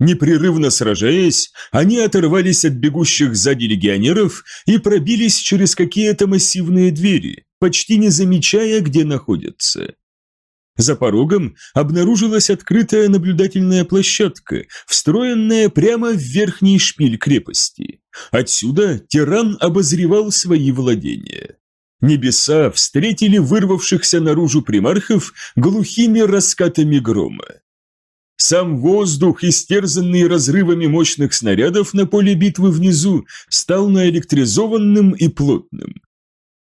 Непрерывно сражаясь, они оторвались от бегущих сзади легионеров и пробились через какие-то массивные двери, почти не замечая, где находятся. За порогом обнаружилась открытая наблюдательная площадка, встроенная прямо в верхний шпиль крепости. Отсюда тиран обозревал свои владения. Небеса встретили вырвавшихся наружу примархов глухими раскатами грома. Сам воздух, истерзанный разрывами мощных снарядов на поле битвы внизу, стал наэлектризованным и плотным.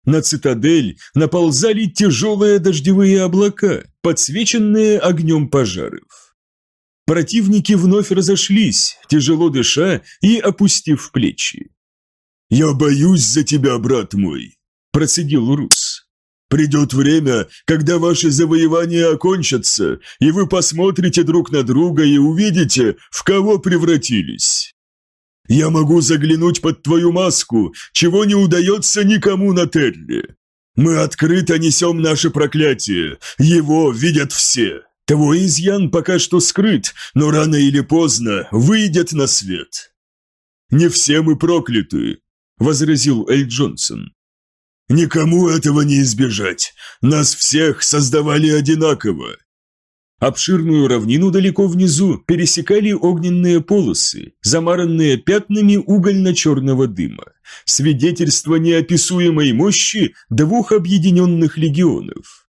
На цитадель наползали тяжелые дождевые облака, подсвеченные огнем пожаров. Противники вновь разошлись, тяжело дыша и опустив плечи. «Я боюсь за тебя, брат мой», – процедил Рус. Придет время, когда ваши завоевания окончатся, и вы посмотрите друг на друга и увидите, в кого превратились. Я могу заглянуть под твою маску, чего не удается никому на Терре. Мы открыто несем наше проклятие, его видят все. Твой изъян пока что скрыт, но рано или поздно выйдет на свет. Не все мы прокляты, возразил Эль Джонсон. Никому этого не избежать. Нас всех создавали одинаково. Обширную равнину далеко внизу пересекали огненные полосы, замаранные пятнами угольно-черного дыма, свидетельство неописуемой мощи двух объединенных легионов.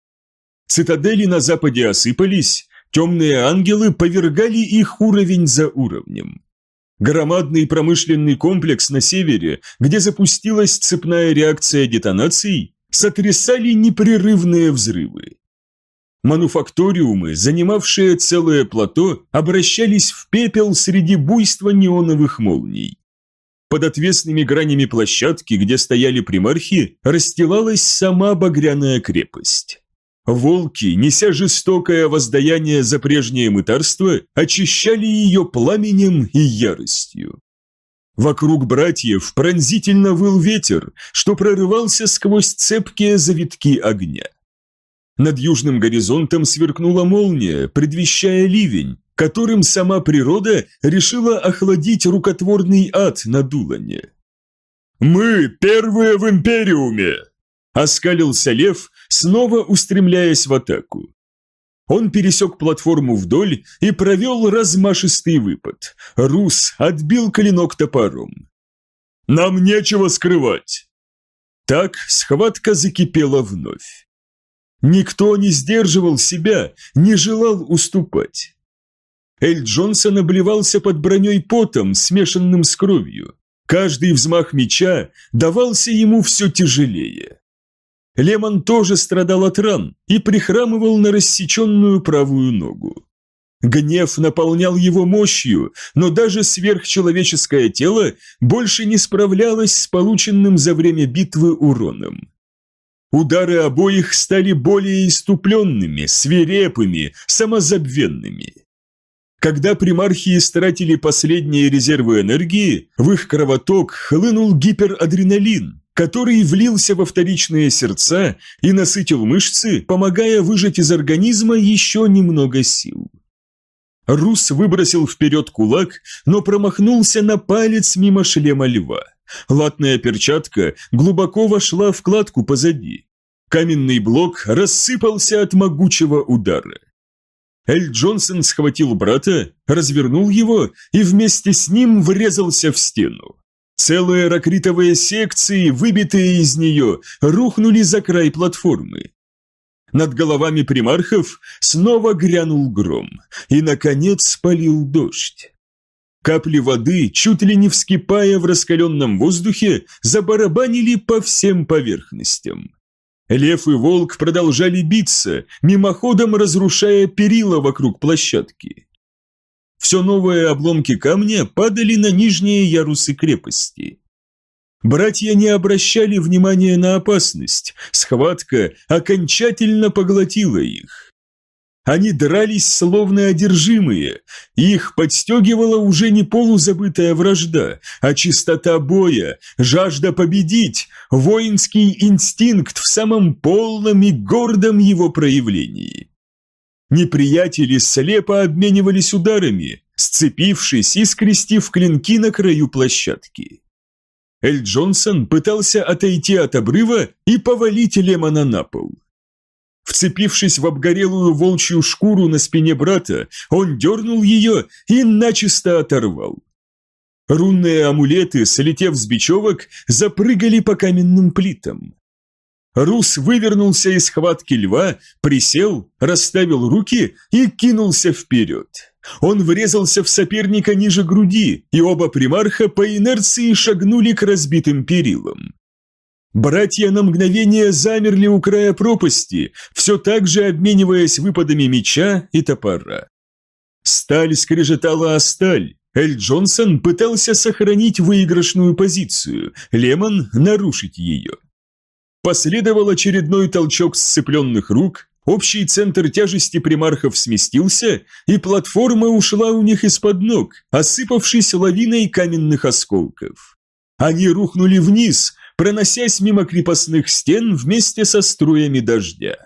Цитадели на западе осыпались, темные ангелы повергали их уровень за уровнем. Громадный промышленный комплекс на севере, где запустилась цепная реакция детонаций, сотрясали непрерывные взрывы. Мануфакториумы, занимавшие целое плато, обращались в пепел среди буйства неоновых молний. Под отвесными гранями площадки, где стояли примархи, расстилалась сама багряная крепость. Волки, неся жестокое воздаяние за прежнее мытарство, очищали ее пламенем и яростью. Вокруг братьев пронзительно выл ветер, что прорывался сквозь цепкие завитки огня. Над южным горизонтом сверкнула молния, предвещая ливень, которым сама природа решила охладить рукотворный ад на Дулане. «Мы первые в Империуме!» Оскалился лев, снова устремляясь в атаку. Он пересек платформу вдоль и провел размашистый выпад. Рус отбил клинок топором. «Нам нечего скрывать!» Так схватка закипела вновь. Никто не сдерживал себя, не желал уступать. Эль Джонсон обливался под броней потом, смешанным с кровью. Каждый взмах меча давался ему все тяжелее. Лемон тоже страдал от ран и прихрамывал на рассеченную правую ногу. Гнев наполнял его мощью, но даже сверхчеловеческое тело больше не справлялось с полученным за время битвы уроном. Удары обоих стали более иступленными, свирепыми, самозабвенными. Когда примархи истратили последние резервы энергии, в их кровоток хлынул гиперадреналин, который влился во вторичные сердца и насытил мышцы, помогая выжать из организма еще немного сил. Рус выбросил вперед кулак, но промахнулся на палец мимо шлема льва. Латная перчатка глубоко вошла в кладку позади. Каменный блок рассыпался от могучего удара. Эль Джонсон схватил брата, развернул его и вместе с ним врезался в стену. Целые ракритовые секции, выбитые из нее, рухнули за край платформы. Над головами примархов снова грянул гром, и, наконец, полил дождь. Капли воды, чуть ли не вскипая в раскаленном воздухе, забарабанили по всем поверхностям. Лев и волк продолжали биться, мимоходом разрушая перила вокруг площадки. Все новые обломки камня падали на нижние ярусы крепости. Братья не обращали внимания на опасность, схватка окончательно поглотила их. Они дрались словно одержимые, их подстегивала уже не полузабытая вражда, а чистота боя, жажда победить, воинский инстинкт в самом полном и гордом его проявлении. Неприятели слепо обменивались ударами, сцепившись и скрестив клинки на краю площадки. Эль Джонсон пытался отойти от обрыва и повалить Лемона на пол. Вцепившись в обгорелую волчью шкуру на спине брата, он дернул ее и начисто оторвал. Рунные амулеты, слетев с бечевок, запрыгали по каменным плитам. Рус вывернулся из схватки льва, присел, расставил руки и кинулся вперед. Он врезался в соперника ниже груди, и оба примарха по инерции шагнули к разбитым перилам. Братья на мгновение замерли у края пропасти, все так же обмениваясь выпадами меча и топора. Сталь скрежетала о сталь. Эль Джонсон пытался сохранить выигрышную позицию, Лемон – нарушить ее. Последовал очередной толчок сцепленных рук, общий центр тяжести примархов сместился, и платформа ушла у них из-под ног, осыпавшись лавиной каменных осколков. Они рухнули вниз, проносясь мимо крепостных стен вместе со струями дождя.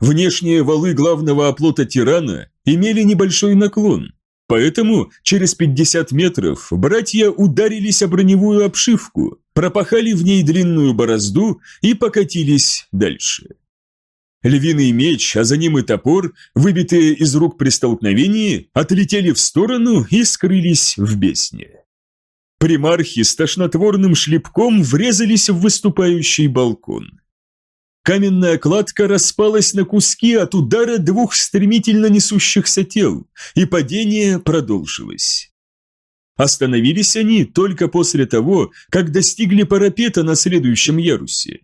Внешние валы главного оплота тирана имели небольшой наклон, поэтому через 50 метров братья ударились о броневую обшивку, пропахали в ней длинную борозду и покатились дальше. Львиный меч, а за ним и топор, выбитые из рук при столкновении, отлетели в сторону и скрылись в бесне. Примархи с тошнотворным шлепком врезались в выступающий балкон. Каменная кладка распалась на куски от удара двух стремительно несущихся тел, и падение продолжилось. Остановились они только после того, как достигли парапета на следующем ярусе.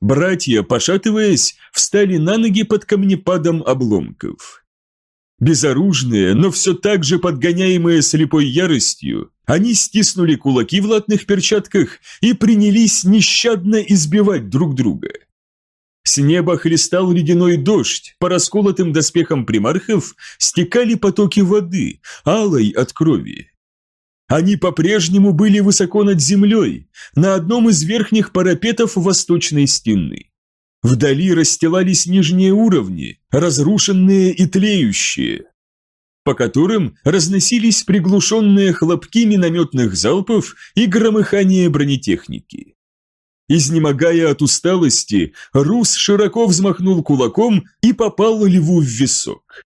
Братья, пошатываясь, встали на ноги под камнепадом обломков. Безоружные, но все так же подгоняемые слепой яростью, они стиснули кулаки в латных перчатках и принялись нещадно избивать друг друга. С неба хлестал ледяной дождь, по расколотым доспехам примархов стекали потоки воды, алой от крови. Они по-прежнему были высоко над землей, на одном из верхних парапетов восточной стены. Вдали расстилались нижние уровни, разрушенные и тлеющие, по которым разносились приглушенные хлопки минометных залпов и громыхание бронетехники. Изнемогая от усталости, Рус широко взмахнул кулаком и попал льву в висок.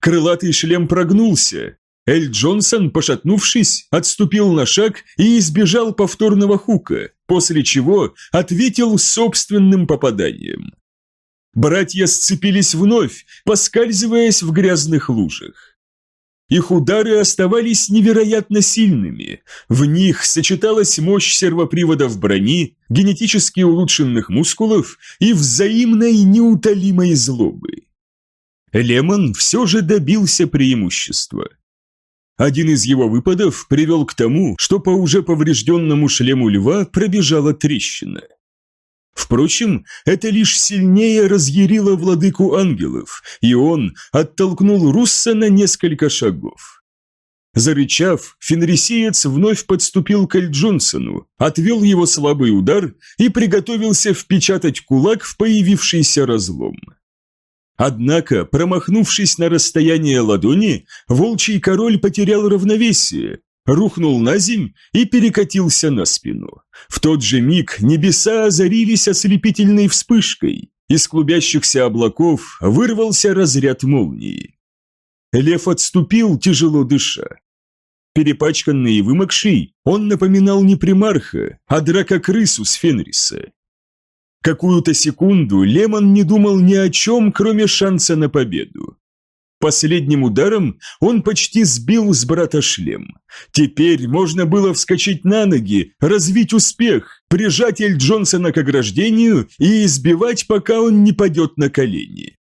Крылатый шлем прогнулся. Эль Джонсон, пошатнувшись, отступил на шаг и избежал повторного хука, после чего ответил собственным попаданием. Братья сцепились вновь, поскальзываясь в грязных лужах. Их удары оставались невероятно сильными, в них сочеталась мощь сервоприводов брони, генетически улучшенных мускулов и взаимной неутолимой злобы. Лемон все же добился преимущества. Один из его выпадов привел к тому, что по уже поврежденному шлему льва пробежала трещина. Впрочем, это лишь сильнее разъярило владыку ангелов, и он оттолкнул Русса на несколько шагов. Зарычав, фенрисиец вновь подступил к Эль Джонсону, отвел его слабый удар и приготовился впечатать кулак в появившийся разлом. Однако, промахнувшись на расстояние ладони, волчий король потерял равновесие, рухнул на земь и перекатился на спину. В тот же миг небеса озарились ослепительной вспышкой, из клубящихся облаков вырвался разряд молнии. Лев отступил, тяжело дыша. Перепачканный и вымокший, он напоминал не примарха, а дракокрысу с Фенриса. Какую-то секунду Лемон не думал ни о чем, кроме шанса на победу. Последним ударом он почти сбил с брата шлем. Теперь можно было вскочить на ноги, развить успех, прижать Эль Джонсона к ограждению и избивать, пока он не падет на колени.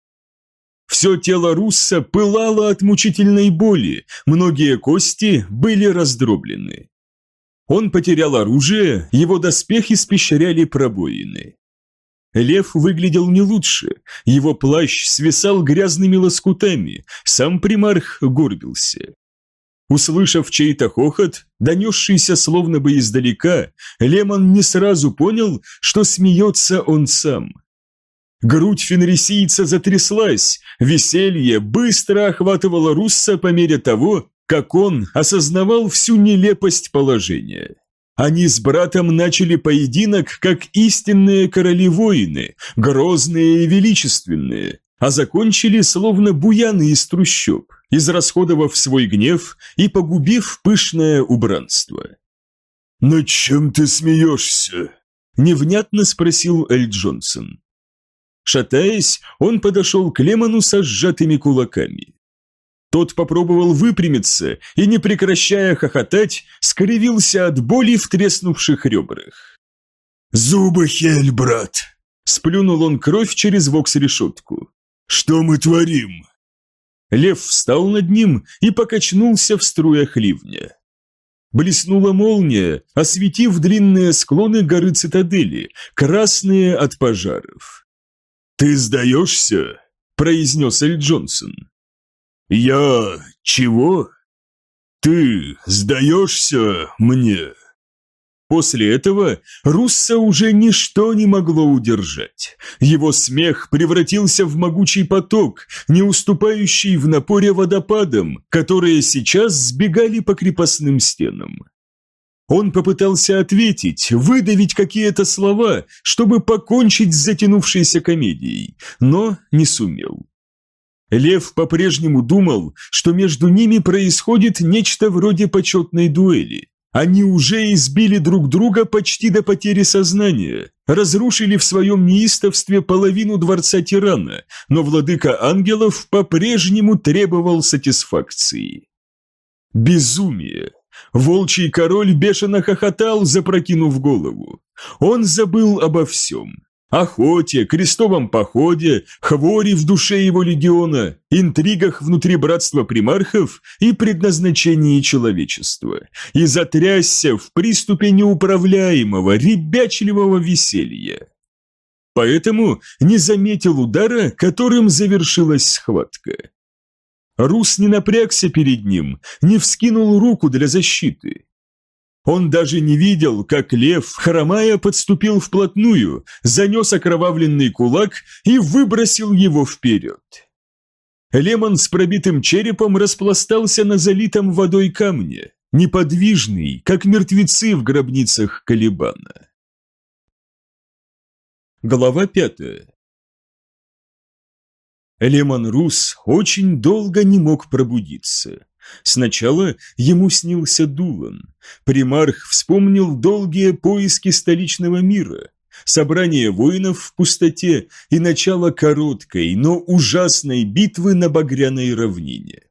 Все тело Русса пылало от мучительной боли, многие кости были раздроблены. Он потерял оружие, его доспехи испещряли пробоины. Лев выглядел не лучше, его плащ свисал грязными лоскутами, сам примарх горбился. Услышав чей-то хохот, донесшийся словно бы издалека, Лемон не сразу понял, что смеется он сам. Грудь фенрисийца затряслась, веселье быстро охватывало Русса по мере того, как он осознавал всю нелепость положения. Они с братом начали поединок как истинные короли-воины, грозные и величественные, а закончили словно буяны из трущоб, израсходовав свой гнев и погубив пышное убранство. «Над чем ты смеешься?» – невнятно спросил Эль Джонсон. Шатаясь, он подошел к Лемону со сжатыми кулаками. Тот попробовал выпрямиться и, не прекращая хохотать, скривился от боли в треснувших ребрах. «Зубы Хель, брат!» – сплюнул он кровь через вокс-решетку. «Что мы творим?» Лев встал над ним и покачнулся в струях ливня. Блеснула молния, осветив длинные склоны горы Цитадели, красные от пожаров. «Ты сдаешься?» – произнес Эль Джонсон. «Я... чего? Ты сдаешься мне?» После этого Русса уже ничто не могло удержать. Его смех превратился в могучий поток, не уступающий в напоре водопадам, которые сейчас сбегали по крепостным стенам. Он попытался ответить, выдавить какие-то слова, чтобы покончить с затянувшейся комедией, но не сумел. Лев по-прежнему думал, что между ними происходит нечто вроде почетной дуэли. Они уже избили друг друга почти до потери сознания, разрушили в своем неистовстве половину дворца тирана, но владыка ангелов по-прежнему требовал сатисфакции. Безумие. Волчий король бешено хохотал, запрокинув голову. Он забыл обо всем. Охоте, крестовом походе, хвори в душе его легиона, интригах внутри братства примархов и предназначении человечества, и затрясся в приступе неуправляемого, ребячливого веселья. Поэтому не заметил удара, которым завершилась схватка. Рус не напрягся перед ним, не вскинул руку для защиты. Он даже не видел, как лев, хромая, подступил вплотную, занес окровавленный кулак и выбросил его вперед. Лемон с пробитым черепом распластался на залитом водой камне, неподвижный, как мертвецы в гробницах Калибана. Глава пятая Лемон Рус очень долго не мог пробудиться. Сначала ему снился Дулан. Примарх вспомнил долгие поиски столичного мира, собрание воинов в пустоте и начало короткой, но ужасной битвы на Багряной равнине.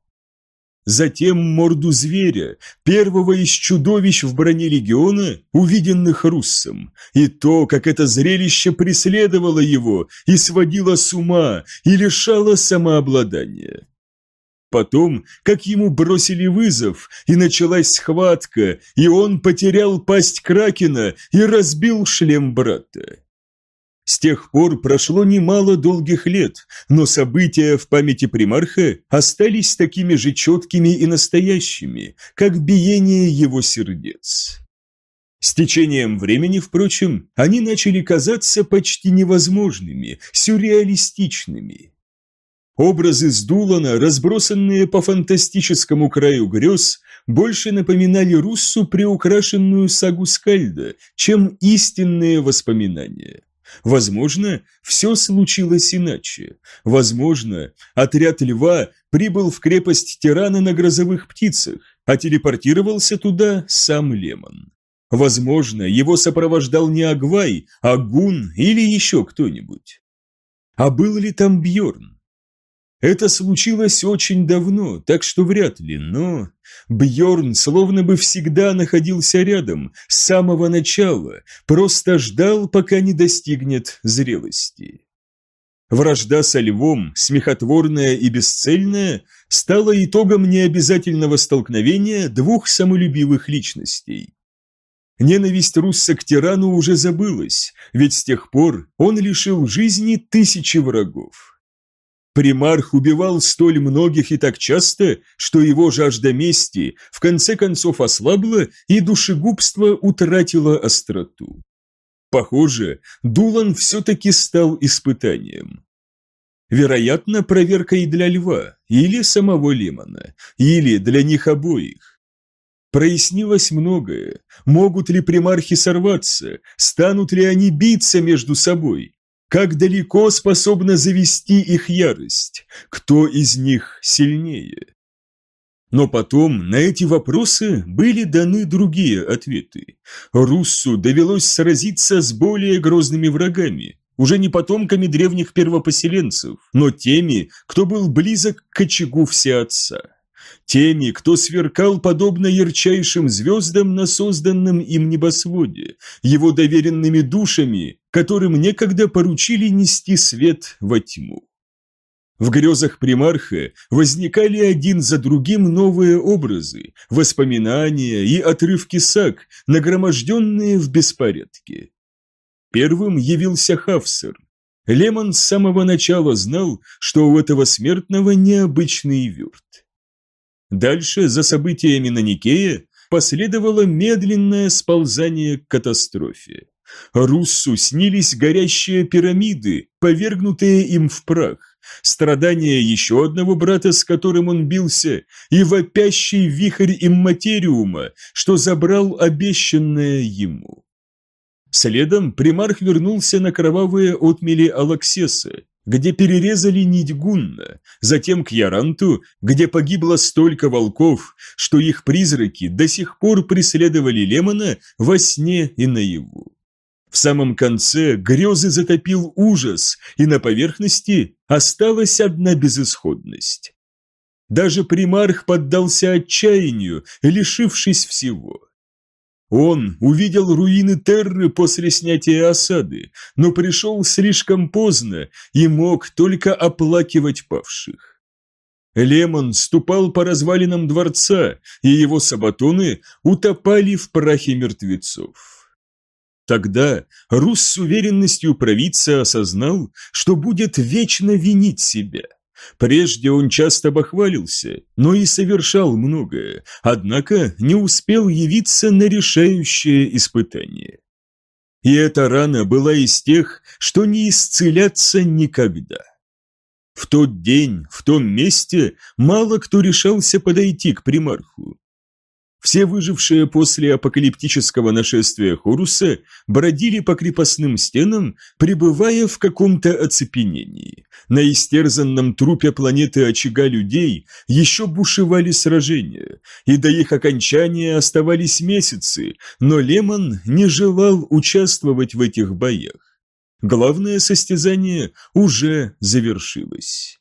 Затем морду зверя, первого из чудовищ в броне легиона, увиденных Руссом, и то, как это зрелище преследовало его и сводило с ума и лишало самообладания. Потом, как ему бросили вызов, и началась схватка, и он потерял пасть Кракена и разбил шлем брата. С тех пор прошло немало долгих лет, но события в памяти примарха остались такими же четкими и настоящими, как биение его сердец. С течением времени, впрочем, они начали казаться почти невозможными, сюрреалистичными. Образы с Дулана, разбросанные по фантастическому краю грез, больше напоминали Руссу приукрашенную сагу Скальда, чем истинные воспоминания. Возможно, все случилось иначе. Возможно, отряд льва прибыл в крепость тирана на грозовых птицах, а телепортировался туда сам Лемон. Возможно, его сопровождал не Агвай, а Гун или еще кто-нибудь. А был ли там Бьорн? Это случилось очень давно, так что вряд ли, но Бьорн словно бы всегда находился рядом с самого начала, просто ждал, пока не достигнет зрелости. Вражда со львом, смехотворная и бесцельная, стала итогом необязательного столкновения двух самолюбивых личностей. Ненависть Русса к тирану уже забылась, ведь с тех пор он лишил жизни тысячи врагов. Примарх убивал столь многих и так часто, что его жажда мести в конце концов ослабла и душегубство утратило остроту. Похоже, Дулан все-таки стал испытанием. Вероятно, проверкой для льва, или самого Лемона, или для них обоих. Прояснилось многое. Могут ли примархи сорваться? Станут ли они биться между собой? Как далеко способна завести их ярость? Кто из них сильнее? Но потом на эти вопросы были даны другие ответы. Руссу довелось сразиться с более грозными врагами, уже не потомками древних первопоселенцев, но теми, кто был близок к очагу всеотца. Теми, кто сверкал подобно ярчайшим звездам на созданном им небосводе, его доверенными душами, которым некогда поручили нести свет во тьму. В грезах примарха возникали один за другим новые образы, воспоминания и отрывки саг, нагроможденные в беспорядке. Первым явился Хавсер. Лемон с самого начала знал, что у этого смертного необычный вюрт. Дальше, за событиями на Никее, последовало медленное сползание к катастрофе. Руссу снились горящие пирамиды, повергнутые им в прах, страдания еще одного брата, с которым он бился, и вопящий вихрь имматериума, что забрал обещанное ему. Следом примарх вернулся на кровавые отмели Алаксеса, где перерезали нить Гунна, затем к Яранту, где погибло столько волков, что их призраки до сих пор преследовали Лемона во сне и наяву. В самом конце грезы затопил ужас, и на поверхности осталась одна безысходность. Даже примарх поддался отчаянию, лишившись всего. Он увидел руины Терры после снятия осады, но пришел слишком поздно и мог только оплакивать павших. Лемон ступал по развалинам дворца, и его сабатоны утопали в прахе мертвецов. Тогда Рус с уверенностью провидца осознал, что будет вечно винить себя – Прежде он часто бахвалился, но и совершал многое, однако не успел явиться на решающее испытание. И эта рана была из тех, что не исцелятся никогда. В тот день, в том месте, мало кто решался подойти к примарху. Все выжившие после апокалиптического нашествия Хоруса бродили по крепостным стенам, пребывая в каком-то оцепенении. На истерзанном трупе планеты очага людей еще бушевали сражения, и до их окончания оставались месяцы, но Лемон не желал участвовать в этих боях. Главное состязание уже завершилось.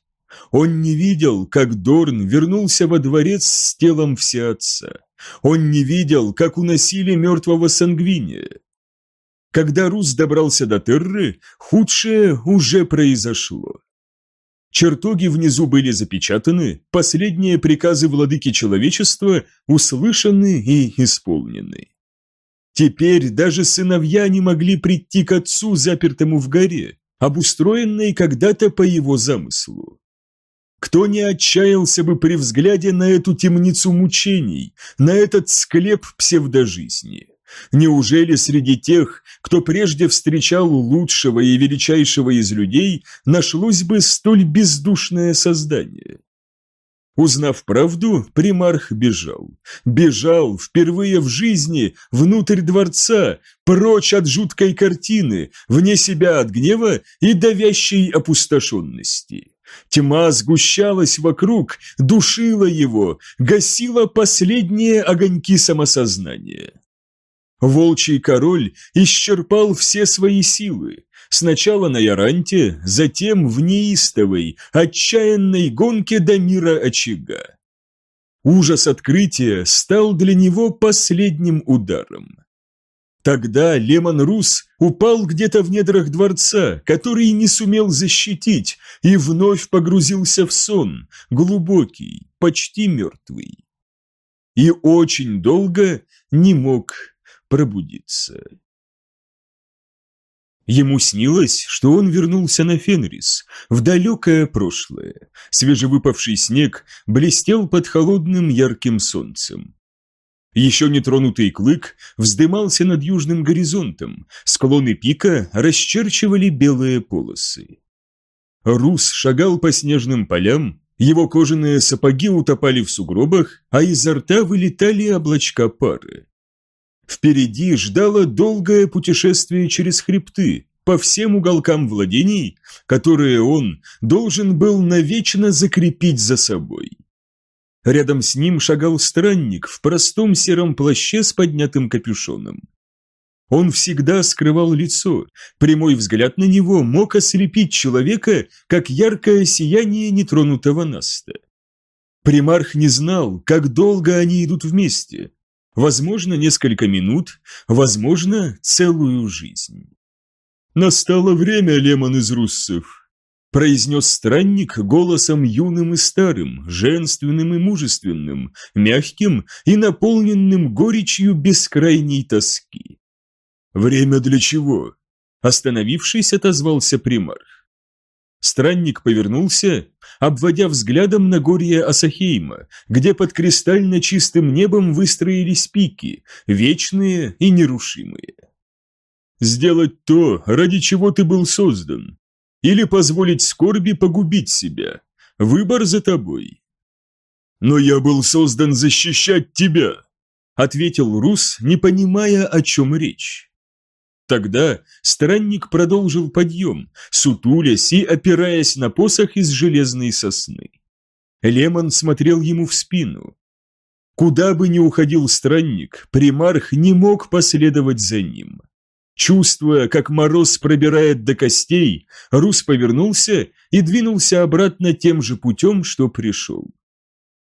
Он не видел, как Дорн вернулся во дворец с телом всеотца. Он не видел, как уносили мертвого сангвиния. Когда Рус добрался до Терры, худшее уже произошло. Чертоги внизу были запечатаны, последние приказы владыки человечества услышаны и исполнены. Теперь даже сыновья не могли прийти к отцу, запертому в горе, обустроенной когда-то по его замыслу. Кто не отчаялся бы при взгляде на эту темницу мучений, на этот склеп псевдожизни? Неужели среди тех, кто прежде встречал лучшего и величайшего из людей, нашлось бы столь бездушное создание? Узнав правду, примарх бежал. Бежал впервые в жизни внутрь дворца, прочь от жуткой картины, вне себя от гнева и давящей опустошенности. Тьма сгущалась вокруг, душила его, гасила последние огоньки самосознания. Волчий король исчерпал все свои силы, сначала на Яранте, затем в неистовой, отчаянной гонке до мира очага. Ужас открытия стал для него последним ударом. Тогда Лемон Рус упал где-то в недрах дворца, который не сумел защитить, и вновь погрузился в сон, глубокий, почти мертвый. И очень долго не мог пробудиться. Ему снилось, что он вернулся на Фенрис, в далекое прошлое. Свежевыпавший снег блестел под холодным ярким солнцем. Еще нетронутый клык вздымался над южным горизонтом, склоны пика расчерчивали белые полосы. Рус шагал по снежным полям, его кожаные сапоги утопали в сугробах, а изо рта вылетали облачка пары. Впереди ждало долгое путешествие через хребты, по всем уголкам владений, которые он должен был навечно закрепить за собой. Рядом с ним шагал странник в простом сером плаще с поднятым капюшоном. Он всегда скрывал лицо, прямой взгляд на него мог ослепить человека, как яркое сияние нетронутого наста. Примарх не знал, как долго они идут вместе. Возможно, несколько минут, возможно, целую жизнь. «Настало время, Лемон из руссов», – произнес странник голосом юным и старым, женственным и мужественным, мягким и наполненным горечью бескрайней тоски. «Время для чего?» Остановившись, отозвался примарх. Странник повернулся, обводя взглядом на горье Асахейма, где под кристально чистым небом выстроились пики, вечные и нерушимые. «Сделать то, ради чего ты был создан, или позволить скорби погубить себя. Выбор за тобой». «Но я был создан защищать тебя», — ответил Рус, не понимая, о чем речь. Тогда странник продолжил подъем, сутулясь и опираясь на посох из железной сосны. Лемон смотрел ему в спину. Куда бы ни уходил странник, примарх не мог последовать за ним. Чувствуя, как мороз пробирает до костей, Рус повернулся и двинулся обратно тем же путем, что пришел.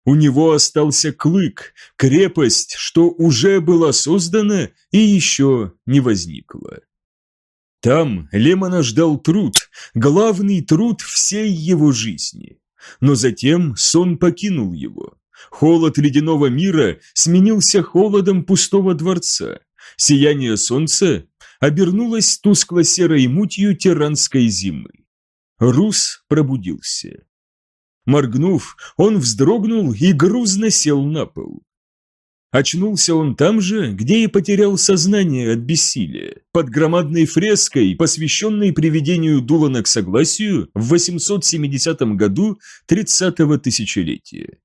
У него остался клык, крепость, что уже была создана и еще не возникла. Там Лемона ждал труд, главный труд всей его жизни. Но затем сон покинул его. Холод ледяного мира сменился холодом пустого дворца. Сияние солнца обернулось тускло-серой мутью тиранской зимы. Рус пробудился. Моргнув, он вздрогнул и грузно сел на пол. Очнулся он там же, где и потерял сознание от бессилия, под громадной фреской, посвященной приведению Дулана к согласию в 870 году 30-го тысячелетия.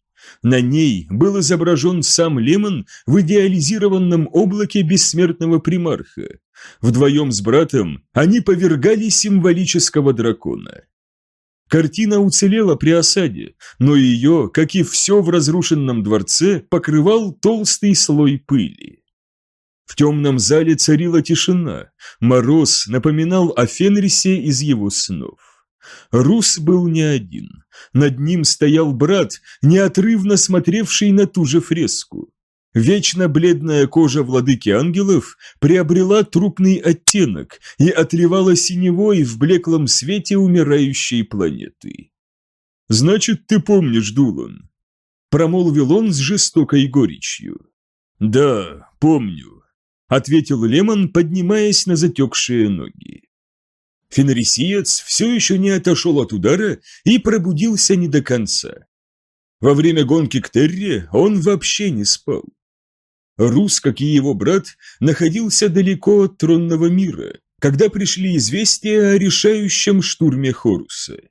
На ней был изображен сам Лемон в идеализированном облаке бессмертного примарха. Вдвоем с братом они повергали символического дракона. Картина уцелела при осаде, но ее, как и все в разрушенном дворце, покрывал толстый слой пыли. В темном зале царила тишина, мороз напоминал о Фенрисе из его снов. Рус был не один, над ним стоял брат, неотрывно смотревший на ту же фреску. Вечно бледная кожа владыки ангелов приобрела трупный оттенок и отливала синевой в блеклом свете умирающей планеты. «Значит, ты помнишь, Дулан?» – промолвил он с жестокой горечью. «Да, помню», – ответил Лемон, поднимаясь на затекшие ноги. Фенрисиец все еще не отошел от удара и пробудился не до конца. Во время гонки к Терре он вообще не спал. Рус, как и его брат, находился далеко от тронного мира, когда пришли известия о решающем штурме Хоруса.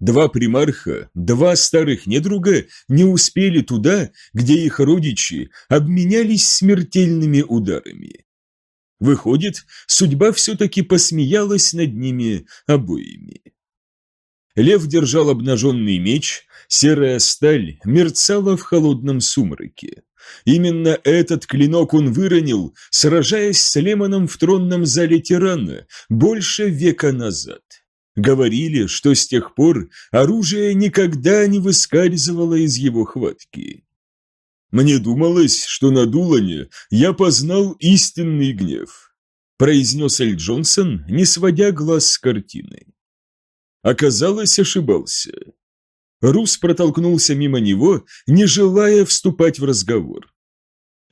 Два примарха, два старых недруга не успели туда, где их родичи обменялись смертельными ударами. Выходит, судьба все-таки посмеялась над ними обоими. Лев держал обнаженный меч, серая сталь мерцала в холодном сумраке. Именно этот клинок он выронил, сражаясь с Лемоном в тронном зале тирана больше века назад. Говорили, что с тех пор оружие никогда не выскальзывало из его хватки. «Мне думалось, что на Дулане я познал истинный гнев», произнес Эль Джонсон, не сводя глаз с картины. Оказалось, ошибался. Рус протолкнулся мимо него, не желая вступать в разговор.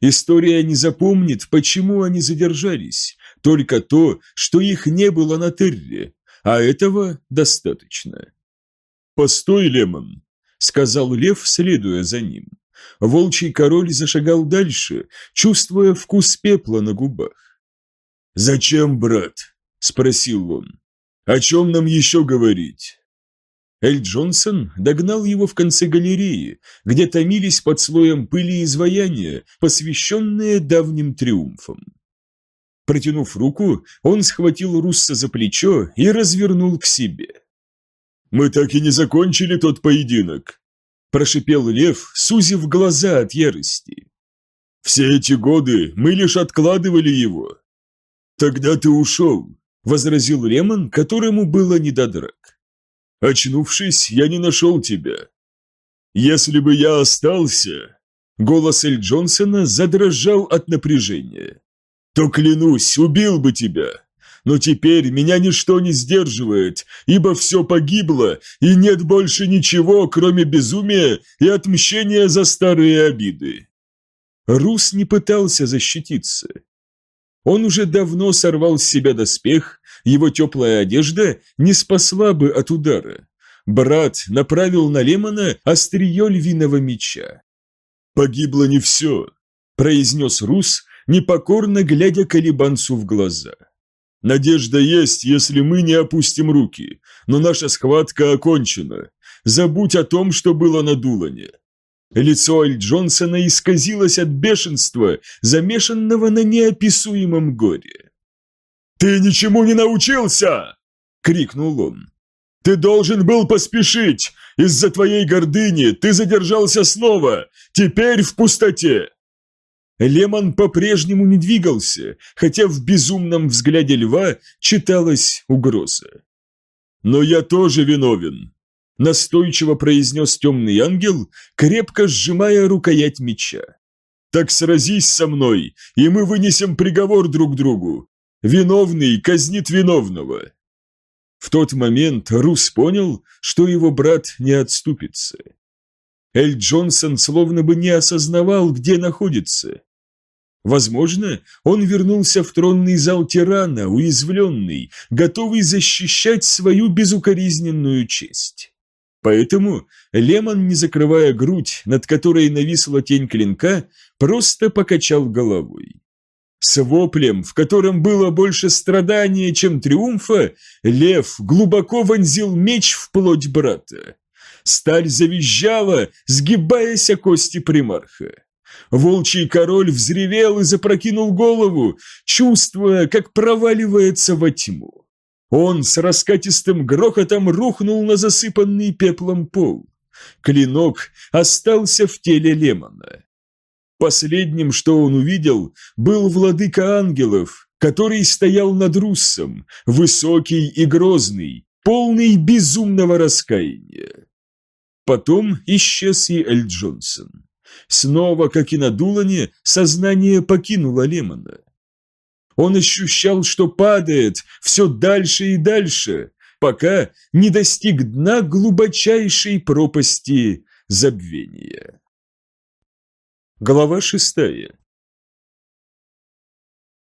История не запомнит, почему они задержались, только то, что их не было на Терре, а этого достаточно. «Постой, Лемон», — сказал Лев, следуя за ним. Волчий король зашагал дальше, чувствуя вкус пепла на губах. «Зачем, брат?» — спросил он. «О чем нам еще говорить?» Эль Джонсон догнал его в конце галереи, где томились под слоем пыли изваяния, посвященные давним триумфам. Протянув руку, он схватил Русса за плечо и развернул к себе. «Мы так и не закончили тот поединок», – прошипел Лев, сузив глаза от ярости. «Все эти годы мы лишь откладывали его». «Тогда ты ушел», – возразил Лемон, которому было не до драк. Очнувшись, я не нашел тебя. Если бы я остался...» Голос Эль Джонсона задрожал от напряжения. «То, клянусь, убил бы тебя. Но теперь меня ничто не сдерживает, ибо все погибло, и нет больше ничего, кроме безумия и отмщения за старые обиды». Рус не пытался защититься. Он уже давно сорвал с себя доспех, его теплая одежда не спасла бы от удара. Брат направил на Лемона острие львиного меча. «Погибло не все», – произнес Рус, непокорно глядя Калибанцу в глаза. «Надежда есть, если мы не опустим руки, но наша схватка окончена. Забудь о том, что было на Дулане. Лицо Эль Джонсона исказилось от бешенства, замешанного на неописуемом горе. «Ты ничему не научился!» — крикнул он. «Ты должен был поспешить! Из-за твоей гордыни ты задержался снова! Теперь в пустоте!» Лемон по-прежнему не двигался, хотя в безумном взгляде льва читалась угроза. «Но я тоже виновен настойчиво произнес темный ангел, крепко сжимая рукоять меча. «Так сразись со мной, и мы вынесем приговор друг другу. Виновный казнит виновного». В тот момент Рус понял, что его брат не отступится. Эль Джонсон словно бы не осознавал, где находится. Возможно, он вернулся в тронный зал тирана, уязвленный, готовый защищать свою безукоризненную честь. Поэтому Лемон, не закрывая грудь, над которой нависла тень клинка, просто покачал головой. С воплем, в котором было больше страдания, чем триумфа, лев глубоко вонзил меч в плоть брата. Сталь завизжала, сгибаясь о кости примарха. Волчий король взревел и запрокинул голову, чувствуя, как проваливается во тьму. Он с раскатистым грохотом рухнул на засыпанный пеплом пол. Клинок остался в теле Лемона. Последним, что он увидел, был владыка ангелов, который стоял над Руссом, высокий и грозный, полный безумного раскаяния. Потом исчез и Эль Джонсон. Снова, как и на Дулане, сознание покинуло Лемона. Он ощущал, что падает все дальше и дальше, пока не достиг дна глубочайшей пропасти забвения. Глава шестая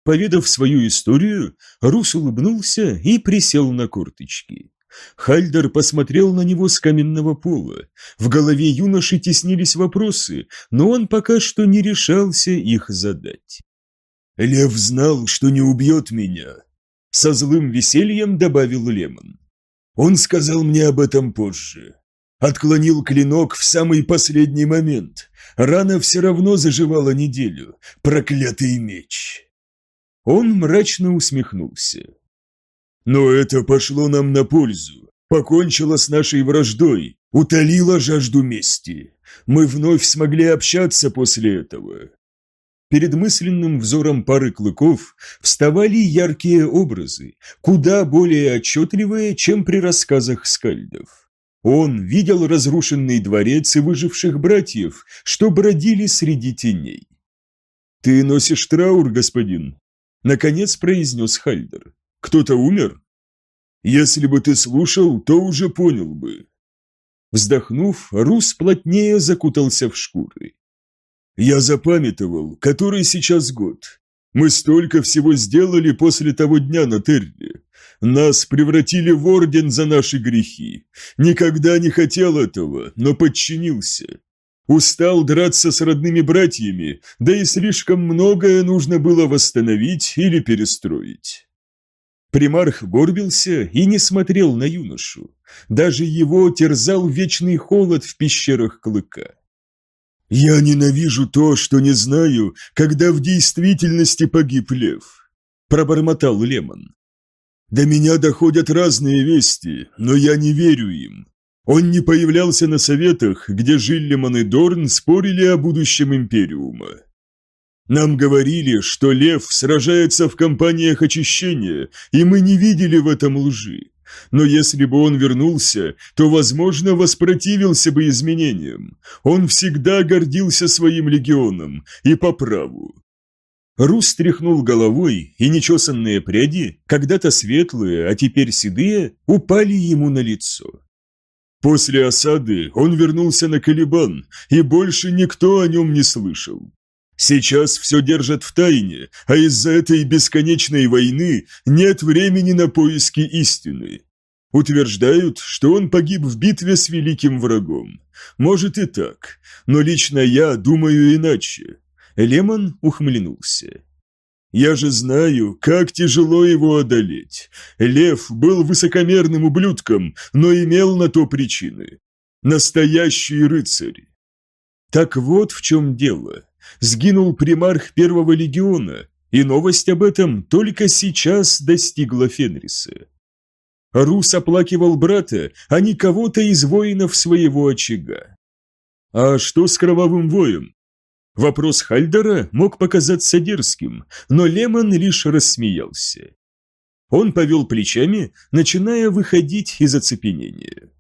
Поведав свою историю, Рус улыбнулся и присел на курточки. Хальдер посмотрел на него с каменного пола. В голове юноши теснились вопросы, но он пока что не решался их задать. «Лев знал, что не убьет меня», — со злым весельем добавил Лемон. «Он сказал мне об этом позже. Отклонил клинок в самый последний момент. Рана все равно заживала неделю. Проклятый меч!» Он мрачно усмехнулся. «Но это пошло нам на пользу. Покончило с нашей враждой, утолило жажду мести. Мы вновь смогли общаться после этого. Перед мысленным взором пары клыков вставали яркие образы, куда более отчетливые, чем при рассказах скальдов. Он видел разрушенный дворец и выживших братьев, что бродили среди теней. «Ты носишь траур, господин?» — наконец произнес Хальдер. «Кто-то умер?» «Если бы ты слушал, то уже понял бы». Вздохнув, Рус плотнее закутался в шкуры. Я запамятовал, который сейчас год. Мы столько всего сделали после того дня на Терре. Нас превратили в орден за наши грехи. Никогда не хотел этого, но подчинился. Устал драться с родными братьями, да и слишком многое нужно было восстановить или перестроить. Примарх горбился и не смотрел на юношу. Даже его терзал вечный холод в пещерах клыка. «Я ненавижу то, что не знаю, когда в действительности погиб лев», – пробормотал Лемон. «До меня доходят разные вести, но я не верю им. Он не появлялся на советах, где Жиллиман и Дорн спорили о будущем Империума. Нам говорили, что лев сражается в компаниях очищения, и мы не видели в этом лжи. Но если бы он вернулся, то, возможно, воспротивился бы изменениям. Он всегда гордился своим легионом, и по праву. Рус тряхнул головой, и нечесанные пряди, когда-то светлые, а теперь седые, упали ему на лицо. После осады он вернулся на Калибан, и больше никто о нем не слышал. Сейчас все держат в тайне, а из-за этой бесконечной войны нет времени на поиски истины. Утверждают, что он погиб в битве с великим врагом. Может и так, но лично я думаю иначе. Лемон ухмыльнулся. Я же знаю, как тяжело его одолеть. Лев был высокомерным ублюдком, но имел на то причины. Настоящий рыцарь. Так вот в чем дело сгинул примарх первого легиона, и новость об этом только сейчас достигла Фенриса. Рус оплакивал брата, а не кого-то из воинов своего очага. А что с кровавым воем? Вопрос Хальдера мог показаться дерзким, но Лемон лишь рассмеялся. Он повел плечами, начиная выходить из оцепенения.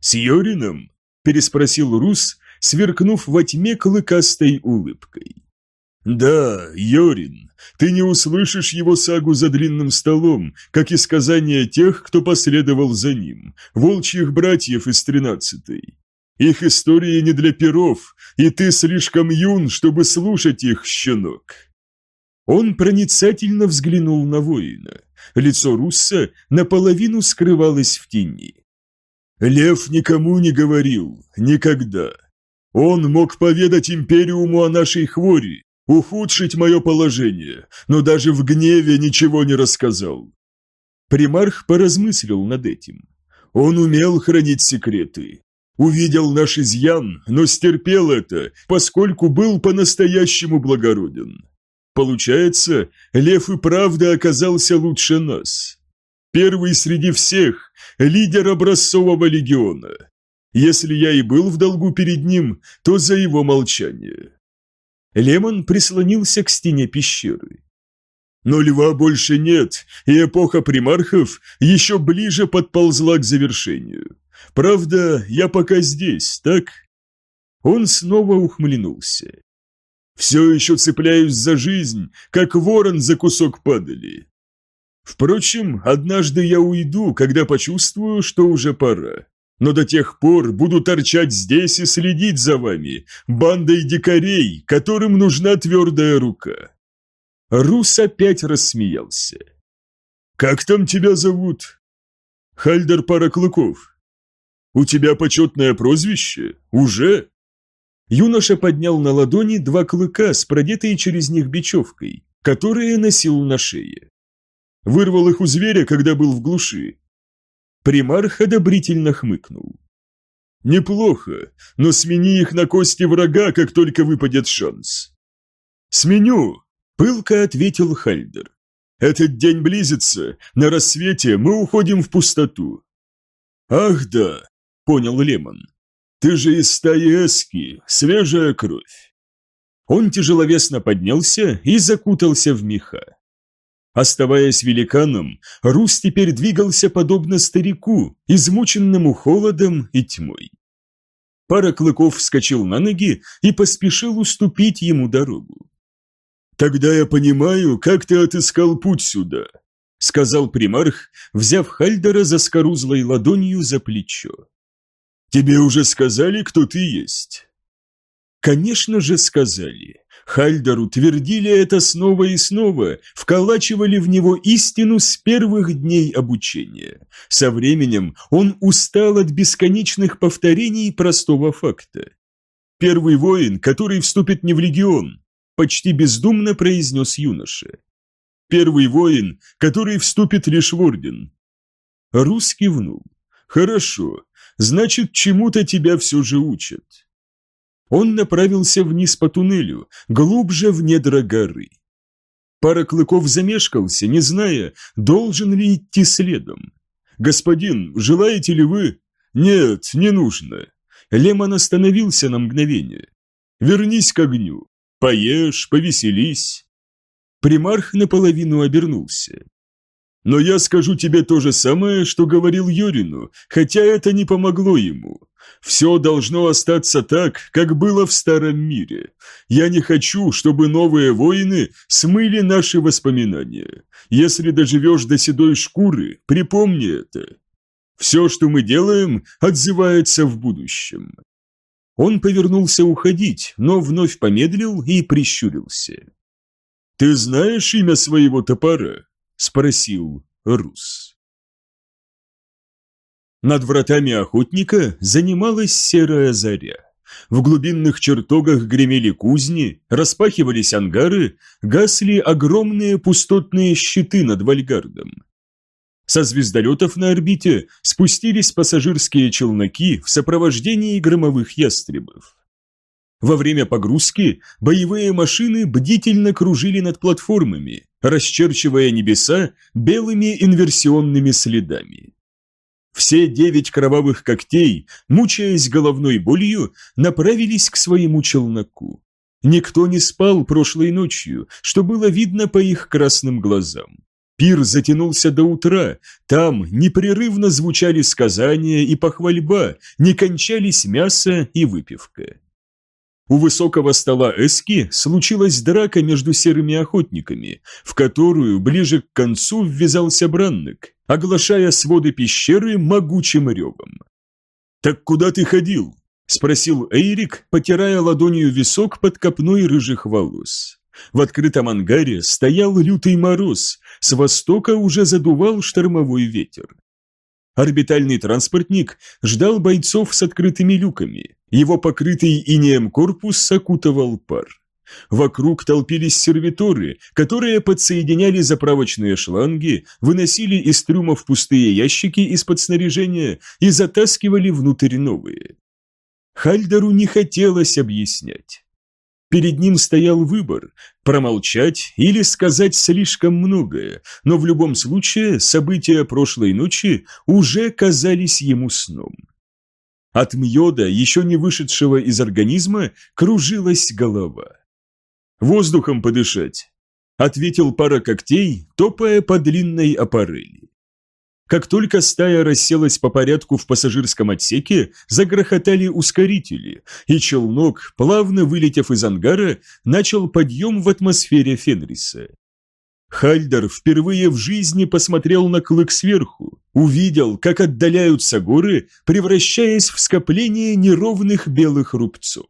«С Йорином?» – переспросил Рус, сверкнув во тьме клыкастой улыбкой. «Да, Йорин, ты не услышишь его сагу за длинным столом, как и сказания тех, кто последовал за ним, волчьих братьев из тринадцатой. Их истории не для перов, и ты слишком юн, чтобы слушать их, щенок». Он проницательно взглянул на воина. Лицо Русса наполовину скрывалось в тени. «Лев никому не говорил, никогда. Он мог поведать Империуму о нашей хвори, ухудшить мое положение, но даже в гневе ничего не рассказал. Примарх поразмыслил над этим. Он умел хранить секреты. Увидел наш изъян, но стерпел это, поскольку был по-настоящему благороден. Получается, Лев и правда оказался лучше нас. Первый среди всех, лидер образцового легиона. Если я и был в долгу перед ним, то за его молчание. Лемон прислонился к стене пещеры. Но льва больше нет, и эпоха примархов еще ближе подползла к завершению. Правда, я пока здесь, так? Он снова ухмыльнулся. Все еще цепляюсь за жизнь, как ворон за кусок падали. Впрочем, однажды я уйду, когда почувствую, что уже пора но до тех пор буду торчать здесь и следить за вами, бандой дикарей, которым нужна твердая рука». Рус опять рассмеялся. «Как там тебя зовут?» «Хальдер Параклыков». «У тебя почетное прозвище? Уже?» Юноша поднял на ладони два клыка с продетой через них бечевкой, которые носил на шее. Вырвал их у зверя, когда был в глуши, Примарх одобрительно хмыкнул. «Неплохо, но смени их на кости врага, как только выпадет шанс». «Сменю», — пылко ответил Хальдер. «Этот день близится, на рассвете мы уходим в пустоту». «Ах да», — понял Лемон. «Ты же из стаи Эски, свежая кровь». Он тяжеловесно поднялся и закутался в меха. Оставаясь великаном, Рус теперь двигался подобно старику, измученному холодом и тьмой. Пара клыков вскочил на ноги и поспешил уступить ему дорогу. «Тогда я понимаю, как ты отыскал путь сюда», — сказал примарх, взяв Хальдера за скорузлой ладонью за плечо. «Тебе уже сказали, кто ты есть?» «Конечно же сказали. Хальдеру твердили это снова и снова, вколачивали в него истину с первых дней обучения. Со временем он устал от бесконечных повторений простого факта. «Первый воин, который вступит не в легион», – почти бездумно произнес юноша. первый воин, который вступит лишь в орден». Рус кивнул. «Хорошо, значит, чему-то тебя все же учат». Он направился вниз по туннелю, глубже в недра горы. Пара клыков замешкался, не зная, должен ли идти следом. «Господин, желаете ли вы?» «Нет, не нужно». Лемон остановился на мгновение. «Вернись к огню. Поешь, повеселись». Примарх наполовину обернулся. «Но я скажу тебе то же самое, что говорил Юрину, хотя это не помогло ему. Все должно остаться так, как было в старом мире. Я не хочу, чтобы новые воины смыли наши воспоминания. Если доживешь до седой шкуры, припомни это. Все, что мы делаем, отзывается в будущем». Он повернулся уходить, но вновь помедлил и прищурился. «Ты знаешь имя своего топора?» – спросил Рус. Над вратами охотника занималась серая заря. В глубинных чертогах гремели кузни, распахивались ангары, гасли огромные пустотные щиты над Вальгардом. Со звездолетов на орбите спустились пассажирские челноки в сопровождении громовых ястребов. Во время погрузки боевые машины бдительно кружили над платформами, расчерчивая небеса белыми инверсионными следами. Все девять кровавых когтей, мучаясь головной болью, направились к своему челноку. Никто не спал прошлой ночью, что было видно по их красным глазам. Пир затянулся до утра, там непрерывно звучали сказания и похвальба, не кончались мясо и выпивка. У высокого стола Эски случилась драка между серыми охотниками, в которую ближе к концу ввязался Бранник, оглашая своды пещеры могучим ревом. «Так куда ты ходил?» – спросил Эйрик, потирая ладонью висок под копной рыжих волос. В открытом ангаре стоял лютый мороз, с востока уже задувал штормовой ветер. Орбитальный транспортник ждал бойцов с открытыми люками. Его покрытый инеем корпус окутывал пар. Вокруг толпились сервиторы, которые подсоединяли заправочные шланги, выносили из трюмов пустые ящики из-под снаряжения и затаскивали внутрь новые. Хальдеру не хотелось объяснять. Перед ним стоял выбор – промолчать или сказать слишком многое, но в любом случае события прошлой ночи уже казались ему сном. От мьода, еще не вышедшего из организма, кружилась голова. «Воздухом подышать», – ответил пара когтей, топая по длинной аппарели. Как только стая расселась по порядку в пассажирском отсеке, загрохотали ускорители, и челнок, плавно вылетев из ангара, начал подъем в атмосфере Фенриса. Хальдер впервые в жизни посмотрел на клык сверху, увидел, как отдаляются горы, превращаясь в скопление неровных белых рубцов.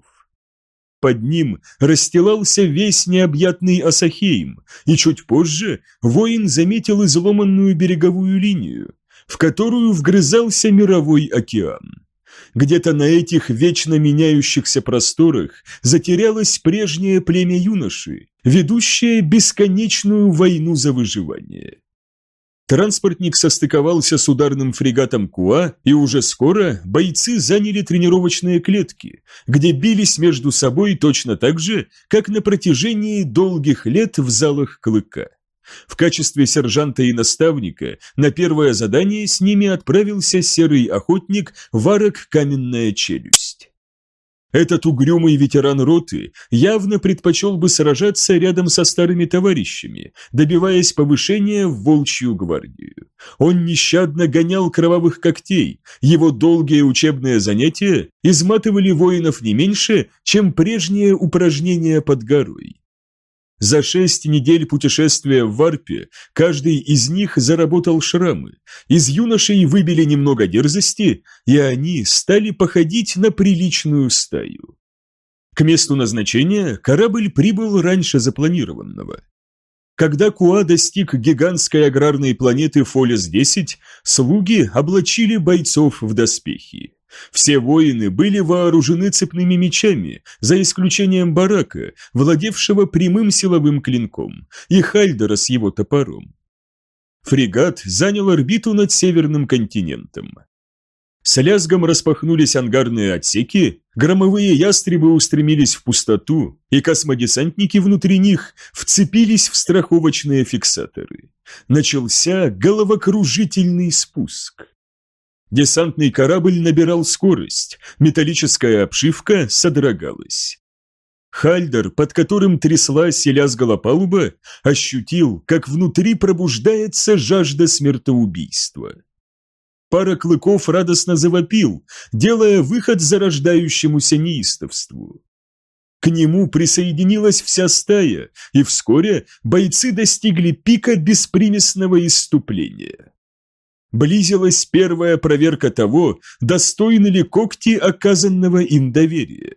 Под ним расстилался весь необъятный Асахейм, и чуть позже воин заметил изломанную береговую линию, в которую вгрызался мировой океан. Где-то на этих вечно меняющихся просторах затерялось прежнее племя юноши, ведущее бесконечную войну за выживание. Транспортник состыковался с ударным фрегатом Куа, и уже скоро бойцы заняли тренировочные клетки, где бились между собой точно так же, как на протяжении долгих лет в залах Клыка. В качестве сержанта и наставника на первое задание с ними отправился серый охотник Варок Каменная Челюсть. Этот угрюмый ветеран роты явно предпочел бы сражаться рядом со старыми товарищами, добиваясь повышения в волчью гвардию. Он нещадно гонял кровавых когтей, его долгие учебные занятия изматывали воинов не меньше, чем прежние упражнения под горой. За шесть недель путешествия в Варпе каждый из них заработал шрамы. Из юношей выбили немного дерзости, и они стали походить на приличную стаю. К месту назначения корабль прибыл раньше запланированного. Когда Куа достиг гигантской аграрной планеты Фолес-10, слуги облачили бойцов в доспехи. Все воины были вооружены цепными мечами, за исключением барака, владевшего прямым силовым клинком, и Хальдера с его топором. Фрегат занял орбиту над северным континентом. С лязгом распахнулись ангарные отсеки, громовые ястребы устремились в пустоту, и космодесантники внутри них вцепились в страховочные фиксаторы. Начался головокружительный спуск. Десантный корабль набирал скорость, металлическая обшивка содрогалась. Хальдер, под которым тряслась и лязгала палуба, ощутил, как внутри пробуждается жажда смертоубийства. Пара клыков радостно завопил, делая выход зарождающемуся неистовству. К нему присоединилась вся стая, и вскоре бойцы достигли пика беспримесного иступления. Близилась первая проверка того, достойны ли когти оказанного им доверия.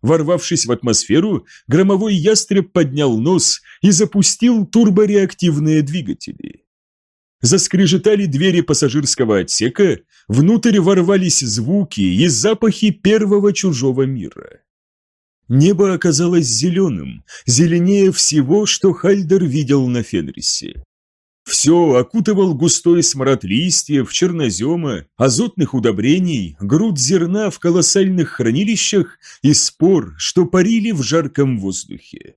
Ворвавшись в атмосферу, громовой ястреб поднял нос и запустил турбореактивные двигатели. Заскрежетали двери пассажирского отсека, внутрь ворвались звуки и запахи первого чужого мира. Небо оказалось зеленым, зеленее всего, что Хальдер видел на Фенрисе. Все окутывал густой смрад листьев, чернозема, азотных удобрений, груд зерна в колоссальных хранилищах и спор, что парили в жарком воздухе.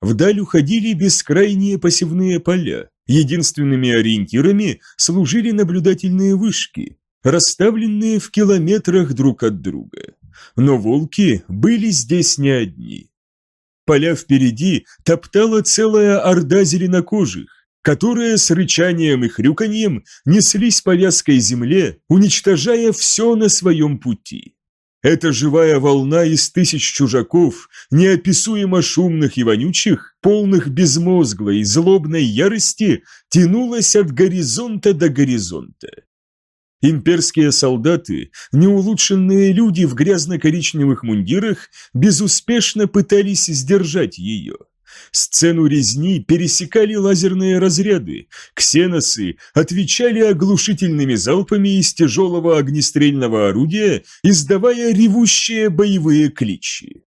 Вдаль уходили бескрайние посевные поля, единственными ориентирами служили наблюдательные вышки, расставленные в километрах друг от друга. Но волки были здесь не одни. Поля впереди топтала целая орда зеленокожих, которые с рычанием и хрюканьем неслись по вязкой земле, уничтожая все на своем пути. Эта живая волна из тысяч чужаков, неописуемо шумных и вонючих, полных безмозглой, злобной ярости, тянулась от горизонта до горизонта. Имперские солдаты, неулучшенные люди в грязно-коричневых мундирах, безуспешно пытались сдержать ее. Сцену резни пересекали лазерные разряды, ксеносы отвечали оглушительными залпами из тяжелого огнестрельного орудия, издавая ревущие боевые кличи.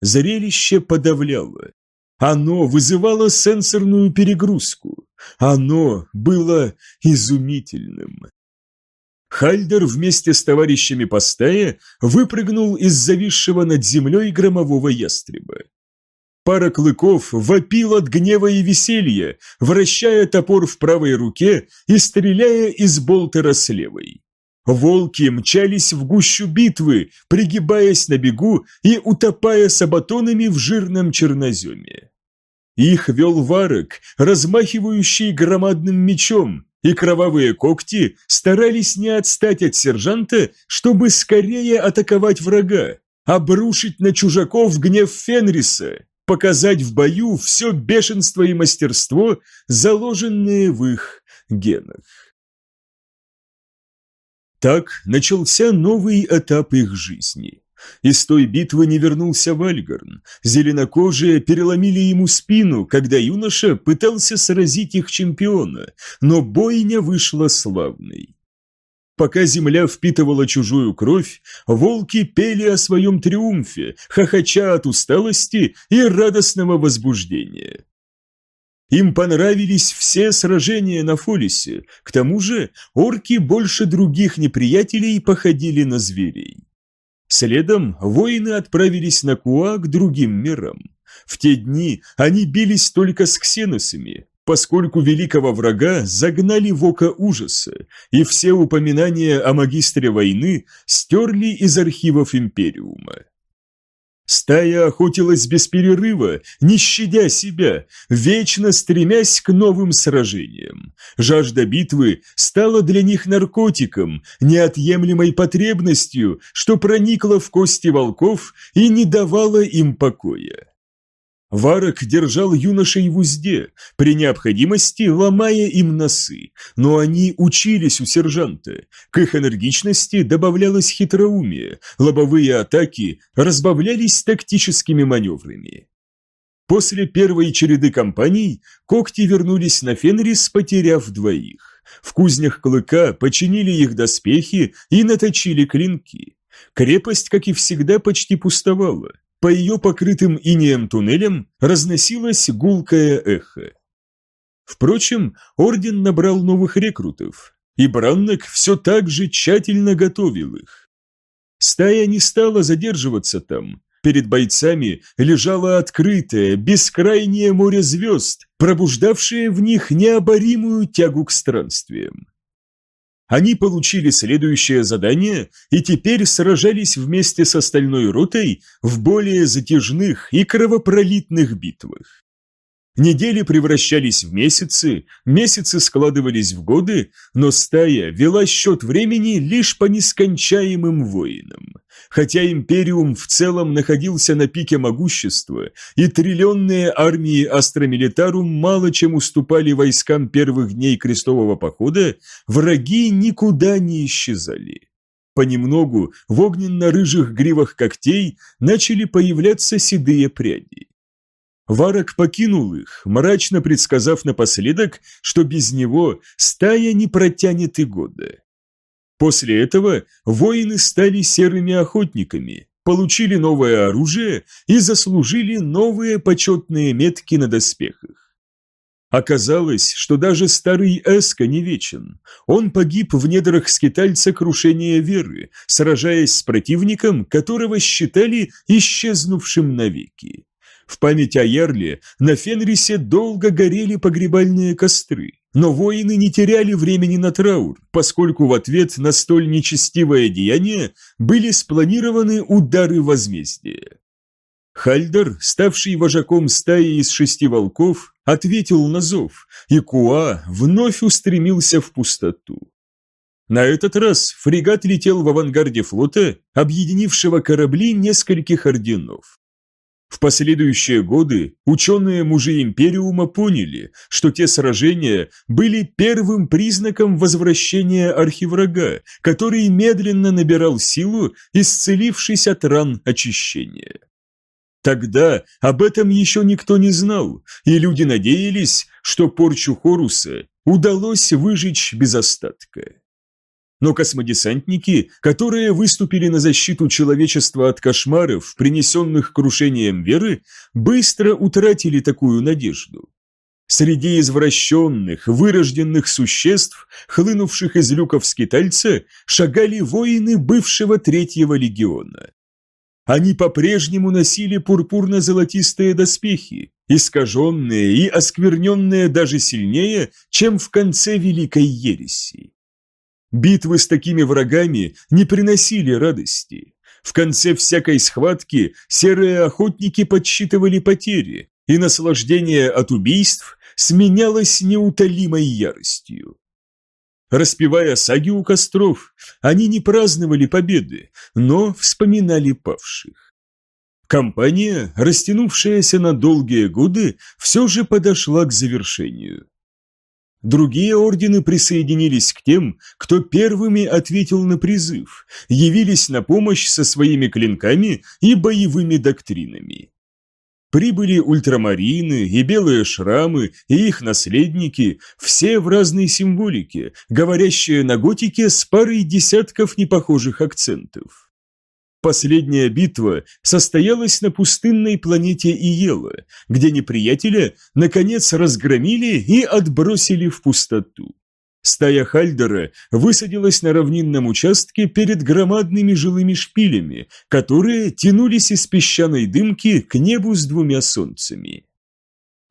Зрелище подавляло. Оно вызывало сенсорную перегрузку. Оно было изумительным. Хальдер вместе с товарищами по стае выпрыгнул из зависшего над землей громового ястреба. Пара клыков вопил от гнева и веселья, вращая топор в правой руке и стреляя из болтера с левой. Волки мчались в гущу битвы, пригибаясь на бегу и утопая сабатонами в жирном черноземе. Их вел варок, размахивающий громадным мечом, и кровавые когти старались не отстать от сержанта, чтобы скорее атаковать врага, обрушить на чужаков гнев Фенриса, показать в бою все бешенство и мастерство, заложенные в их генах. Так начался новый этап их жизни. Из той битвы не вернулся Вальгарн. Зеленокожие переломили ему спину, когда юноша пытался сразить их чемпиона, но бойня вышла славной. Пока земля впитывала чужую кровь, волки пели о своем триумфе, хохоча от усталости и радостного возбуждения. Им понравились все сражения на Фолисе, к тому же орки больше других неприятелей походили на зверей. Следом воины отправились на Куа к другим мирам. В те дни они бились только с ксеносами, поскольку великого врага загнали в око ужаса, и все упоминания о магистре войны стерли из архивов Империума. Стая охотилась без перерыва, не щадя себя, вечно стремясь к новым сражениям. Жажда битвы стала для них наркотиком, неотъемлемой потребностью, что проникла в кости волков и не давала им покоя. Варок держал юношей в узде, при необходимости ломая им носы, но они учились у сержанта. К их энергичности добавлялось хитроумие, лобовые атаки разбавлялись тактическими маневрами. После первой череды кампаний когти вернулись на Фенрис, потеряв двоих. В кузнях клыка починили их доспехи и наточили клинки. Крепость, как и всегда, почти пустовала. По ее покрытым инеем туннелям разносилось гулкое эхо. Впрочем, орден набрал новых рекрутов, и Браннек все так же тщательно готовил их. Стая не стала задерживаться там. Перед бойцами лежало открытое, бескрайнее море звезд, пробуждавшее в них необоримую тягу к странствиям. Они получили следующее задание и теперь сражались вместе с остальной ротой в более затяжных и кровопролитных битвах. Недели превращались в месяцы, месяцы складывались в годы, но стая вела счет времени лишь по нескончаемым войнам. Хотя Империум в целом находился на пике могущества, и триллионные армии Астра Милитарум мало чем уступали войскам первых дней крестового похода, враги никуда не исчезали. Понемногу в огненно-рыжих гривах когтей начали появляться седые пряди. Варок покинул их, мрачно предсказав напоследок, что без него стая не протянет и года. После этого воины стали серыми охотниками, получили новое оружие и заслужили новые почетные метки на доспехах. Оказалось, что даже старый Эско не вечен. Он погиб в недрах скитальца крушения веры, сражаясь с противником, которого считали исчезнувшим навеки. В память о Ярле на Фенрисе долго горели погребальные костры, но воины не теряли времени на траур, поскольку в ответ на столь нечестивое деяние были спланированы удары возмездия. Хальдар, ставший вожаком стаи из шести волков, ответил на зов, и Куа вновь устремился в пустоту. На этот раз фрегат летел в авангарде флота, объединившего корабли нескольких орденов. В последующие годы ученые-мужи Империума поняли, что те сражения были первым признаком возвращения архиврага, который медленно набирал силу, исцелившись от ран очищения. Тогда об этом еще никто не знал, и люди надеялись, что порчу Хоруса удалось выжечь без остатка но космодесантники, которые выступили на защиту человечества от кошмаров, принесенных крушением веры, быстро утратили такую надежду. Среди извращенных, вырожденных существ, хлынувших из люков скитальца, шагали воины бывшего третьего легиона. Они по-прежнему носили пурпурно-золотистые доспехи, искаженные и оскверненные даже сильнее, чем в конце Великой Ереси. Битвы с такими врагами не приносили радости. В конце всякой схватки серые охотники подсчитывали потери, и наслаждение от убийств сменялось неутолимой яростью. Распевая саги у костров, они не праздновали победы, но вспоминали павших. Компания, растянувшаяся на долгие годы, все же подошла к завершению. Другие ордены присоединились к тем, кто первыми ответил на призыв, явились на помощь со своими клинками и боевыми доктринами. Прибыли ультрамарины и белые шрамы, и их наследники, все в разной символике, говорящие на готике с парой десятков непохожих акцентов. Последняя битва состоялась на пустынной планете Иела, где неприятеля наконец разгромили и отбросили в пустоту. Стая Хальдера высадилась на равнинном участке перед громадными жилыми шпилями, которые тянулись из песчаной дымки к небу с двумя солнцами.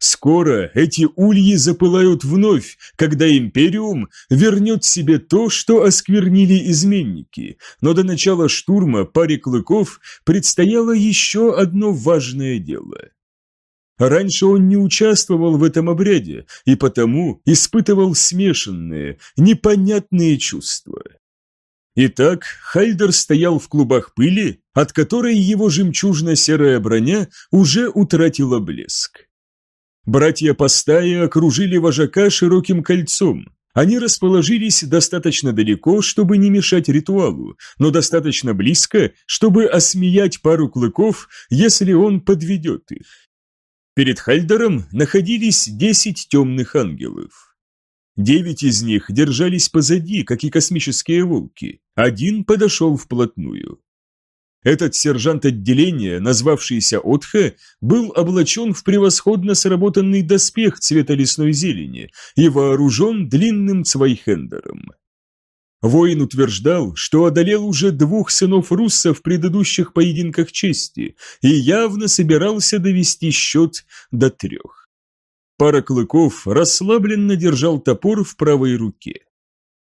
Скоро эти ульи запылают вновь, когда Империум вернет себе то, что осквернили изменники, но до начала штурма паре клыков предстояло еще одно важное дело. Раньше он не участвовал в этом обряде и потому испытывал смешанные, непонятные чувства. Итак, Хальдер стоял в клубах пыли, от которой его жемчужно-серая броня уже утратила блеск. Братья по стае окружили вожака широким кольцом. Они расположились достаточно далеко, чтобы не мешать ритуалу, но достаточно близко, чтобы осмеять пару клыков, если он подведет их. Перед Хальдером находились десять темных ангелов. Девять из них держались позади, как и космические волки. Один подошел вплотную. Этот сержант отделения, назвавшийся Отхе, был облачен в превосходно сработанный доспех цвета лесной зелени и вооружен длинным цвайхендером. Воин утверждал, что одолел уже двух сынов Русса в предыдущих поединках чести и явно собирался довести счет до трех. Пара клыков расслабленно держал топор в правой руке.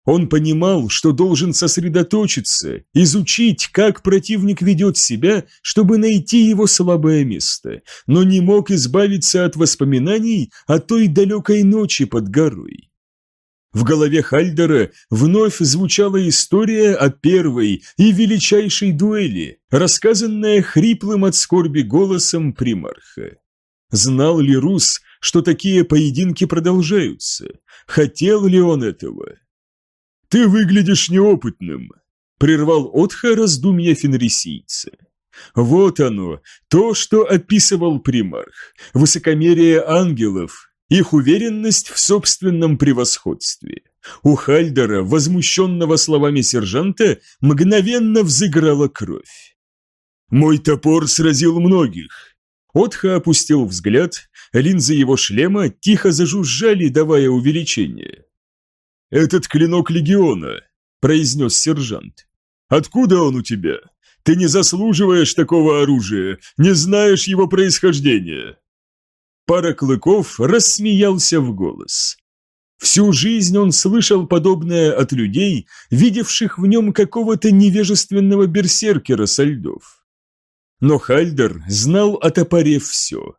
Он понимал, что должен сосредоточиться, изучить, как противник ведет себя, чтобы найти его слабое место, но не мог избавиться от воспоминаний о той далекой ночи под горой. В голове Хальдера вновь звучала история о первой и величайшей дуэли, рассказанная хриплым от скорби голосом примарха. Знал ли Рус, что такие поединки продолжаются? Хотел ли он этого? «Ты выглядишь неопытным», – прервал Отха раздумья фенрисийца. Вот оно, то, что описывал примарх, высокомерие ангелов, их уверенность в собственном превосходстве. У Хальдера, возмущенного словами сержанта, мгновенно взыграла кровь. «Мой топор сразил многих». Отха опустил взгляд, линзы его шлема тихо зажужжали, давая увеличение. «Этот клинок легиона», – произнес сержант. «Откуда он у тебя? Ты не заслуживаешь такого оружия, не знаешь его происхождения». Пара клыков рассмеялся в голос. Всю жизнь он слышал подобное от людей, видевших в нем какого-то невежественного берсеркера со льдов. Но Хальдер знал о топоре все.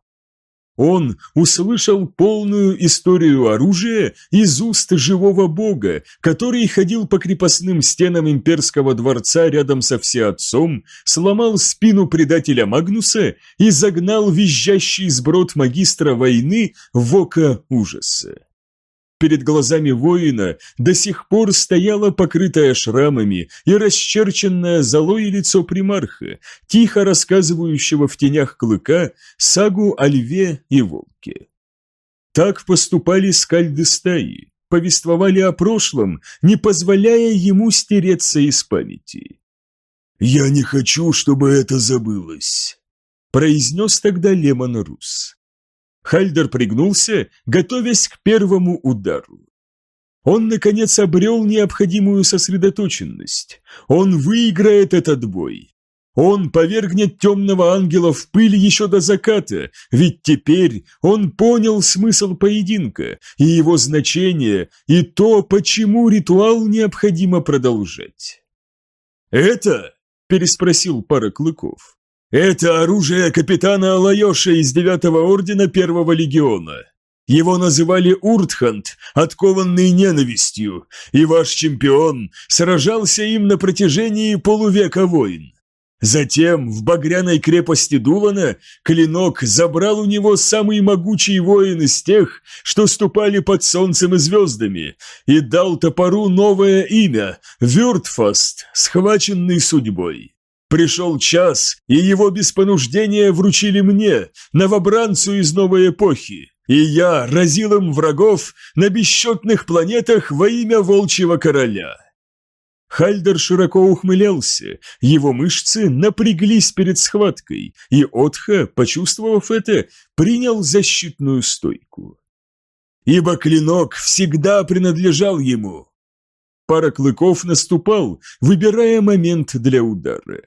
Он услышал полную историю оружия из уст живого бога, который ходил по крепостным стенам имперского дворца рядом со всеотцом, сломал спину предателя Магнуса и загнал визжащий сброд магистра войны в око ужаса. Перед глазами воина до сих пор стояло покрытое шрамами и расчерченное золой лицо примарха, тихо рассказывающего в тенях клыка сагу о льве и волке. Так поступали скальды стаи, повествовали о прошлом, не позволяя ему стереться из памяти. «Я не хочу, чтобы это забылось», – произнес тогда Лемон Рус. Хальдер пригнулся, готовясь к первому удару. Он, наконец, обрел необходимую сосредоточенность. Он выиграет этот бой. Он повергнет темного ангела в пыль еще до заката, ведь теперь он понял смысл поединка и его значение, и то, почему ритуал необходимо продолжать. «Это?» – переспросил пара клыков. Это оружие капитана Алайоша из девятого ордена первого легиона. Его называли Уртхант, откованный ненавистью, и ваш чемпион сражался им на протяжении полувека войн. Затем в багряной крепости Дулана клинок забрал у него самый могучий воин из тех, что ступали под солнцем и звездами, и дал топору новое имя – Вюртфаст, схваченный судьбой. Пришел час, и его без понуждения вручили мне, новобранцу из новой эпохи, и я разил им врагов на бесчетных планетах во имя волчьего короля». Хальдер широко ухмылялся, его мышцы напряглись перед схваткой, и Отха, почувствовав это, принял защитную стойку. «Ибо клинок всегда принадлежал ему». Пара клыков наступал, выбирая момент для удара.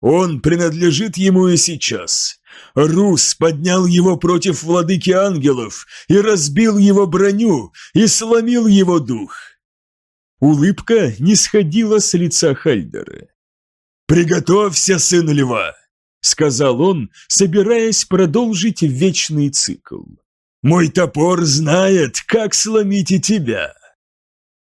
Он принадлежит ему и сейчас. Рус поднял его против владыки ангелов и разбил его броню и сломил его дух. Улыбка не сходила с лица Хальдера. «Приготовься, сын льва!» — сказал он, собираясь продолжить вечный цикл. «Мой топор знает, как сломить и тебя!»